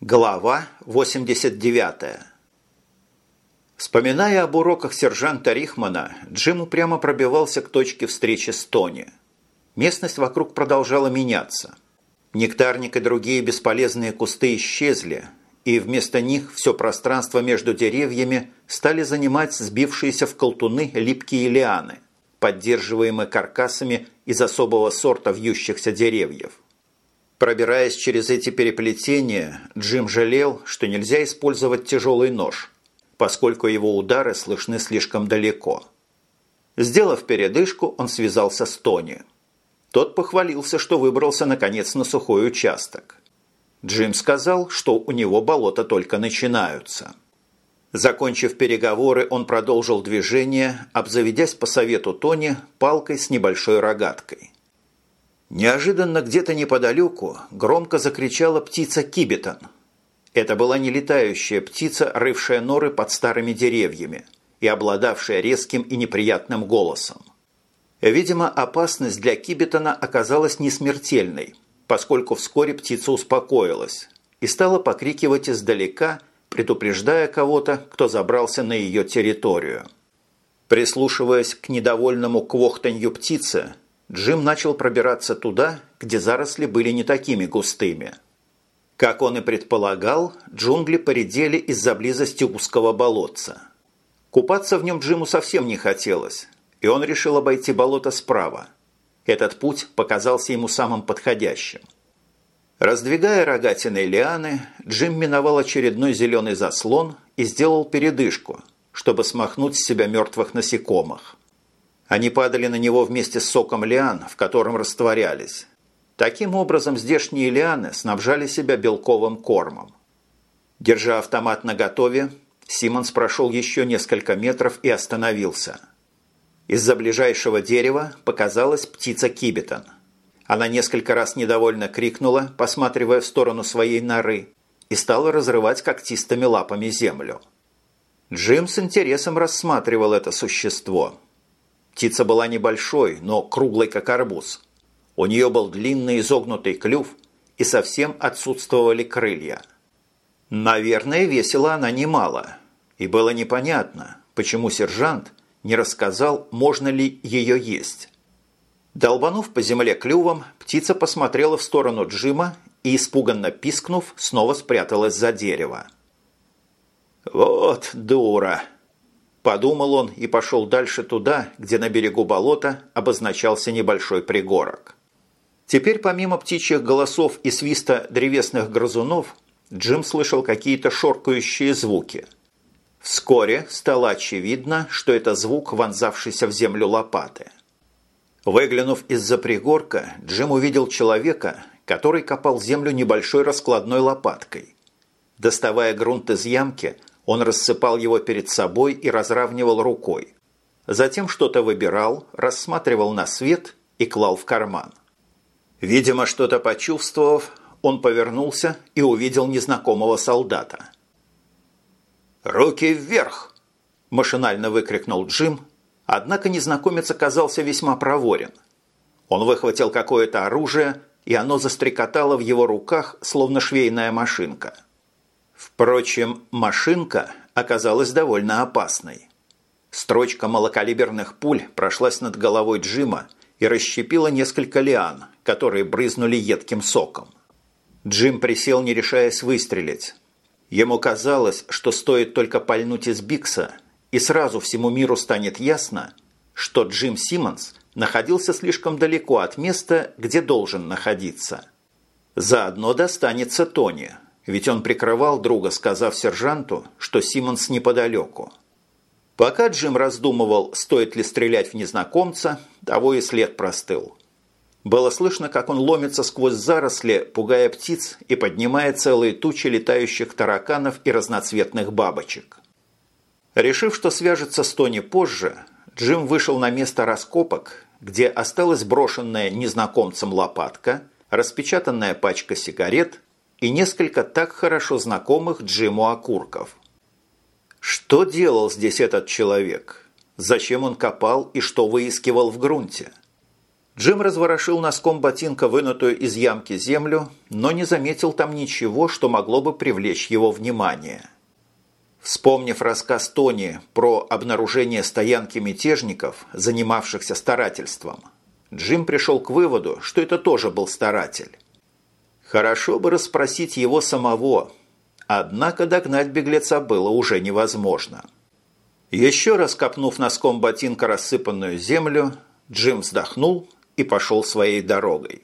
Глава 89 Вспоминая об уроках сержанта Рихмана, Джим упрямо пробивался к точке встречи с Тони. Местность вокруг продолжала меняться. Нектарник и другие бесполезные кусты исчезли, и вместо них все пространство между деревьями стали занимать сбившиеся в колтуны липкие лианы, поддерживаемые каркасами из особого сорта вьющихся деревьев – Пробираясь через эти переплетения, Джим жалел, что нельзя использовать тяжелый нож, поскольку его удары слышны слишком далеко. Сделав передышку, он связался с Тони. Тот похвалился, что выбрался наконец на сухой участок. Джим сказал, что у него болота только начинаются. Закончив переговоры, он продолжил движение, обзаведясь по совету Тони палкой с небольшой рогаткой. Неожиданно где-то неподалеку громко закричала птица Кибетон. Это была не летающая птица, рывшая норы под старыми деревьями и обладавшая резким и неприятным голосом. Видимо, опасность для Кибетона оказалась не смертельной, поскольку вскоре птица успокоилась и стала покрикивать издалека, предупреждая кого-то, кто забрался на ее территорию. Прислушиваясь к недовольному квохтанью птицы, Джим начал пробираться туда, где заросли были не такими густыми. Как он и предполагал, джунгли поредели из-за близости узкого болотца. Купаться в нем Джиму совсем не хотелось, и он решил обойти болото справа. Этот путь показался ему самым подходящим. Раздвигая рогатиной лианы, Джим миновал очередной зеленый заслон и сделал передышку, чтобы смахнуть с себя мертвых насекомых. Они падали на него вместе с соком лиан, в котором растворялись. Таким образом, здешние лианы снабжали себя белковым кормом. Держа автомат наготове, Симмонс прошел еще несколько метров и остановился. Из-за ближайшего дерева показалась птица Кибетон. Она несколько раз недовольно крикнула, посматривая в сторону своей норы, и стала разрывать когтистыми лапами землю. Джим с интересом рассматривал это существо – Птица была небольшой, но круглой, как арбуз. У нее был длинный изогнутый клюв и совсем отсутствовали крылья. Наверное, весила она немало. И было непонятно, почему сержант не рассказал, можно ли ее есть. Долбанув по земле клювом, птица посмотрела в сторону Джима и, испуганно пискнув, снова спряталась за дерево. «Вот дура!» Подумал он и пошел дальше туда, где на берегу болота обозначался небольшой пригорок. Теперь помимо птичьих голосов и свиста древесных грызунов, Джим слышал какие-то шоркающие звуки. Вскоре стало очевидно, что это звук, вонзавшийся в землю лопаты. Выглянув из-за пригорка, Джим увидел человека, который копал землю небольшой раскладной лопаткой. Доставая грунт из ямки, он рассыпал его перед собой и разравнивал рукой. Затем что-то выбирал, рассматривал на свет и клал в карман. Видимо, что-то почувствовав, он повернулся и увидел незнакомого солдата. «Руки вверх!» – машинально выкрикнул Джим, однако незнакомец оказался весьма проворен. Он выхватил какое-то оружие, и оно застрекотало в его руках, словно швейная машинка – Впрочем, машинка оказалась довольно опасной. Строчка малокалиберных пуль прошлась над головой Джима и расщепила несколько лиан, которые брызнули едким соком. Джим присел, не решаясь выстрелить. Ему казалось, что стоит только пальнуть из Бикса, и сразу всему миру станет ясно, что Джим Симмонс находился слишком далеко от места, где должен находиться. Заодно достанется Тони – ведь он прикрывал друга, сказав сержанту, что Симмонс неподалеку. Пока Джим раздумывал, стоит ли стрелять в незнакомца, того и след простыл. Было слышно, как он ломится сквозь заросли, пугая птиц и поднимая целые тучи летающих тараканов и разноцветных бабочек. Решив, что свяжется с Тони позже, Джим вышел на место раскопок, где осталась брошенная незнакомцем лопатка, распечатанная пачка сигарет и несколько так хорошо знакомых Джиму окурков. Что делал здесь этот человек? Зачем он копал и что выискивал в грунте? Джим разворошил носком ботинка вынутую из ямки землю, но не заметил там ничего, что могло бы привлечь его внимание. Вспомнив рассказ Тони про обнаружение стоянки мятежников, занимавшихся старательством, Джим пришел к выводу, что это тоже был старатель. Хорошо бы расспросить его самого, однако догнать беглеца было уже невозможно. Еще раз копнув носком ботинка рассыпанную землю, Джим вздохнул и пошел своей дорогой.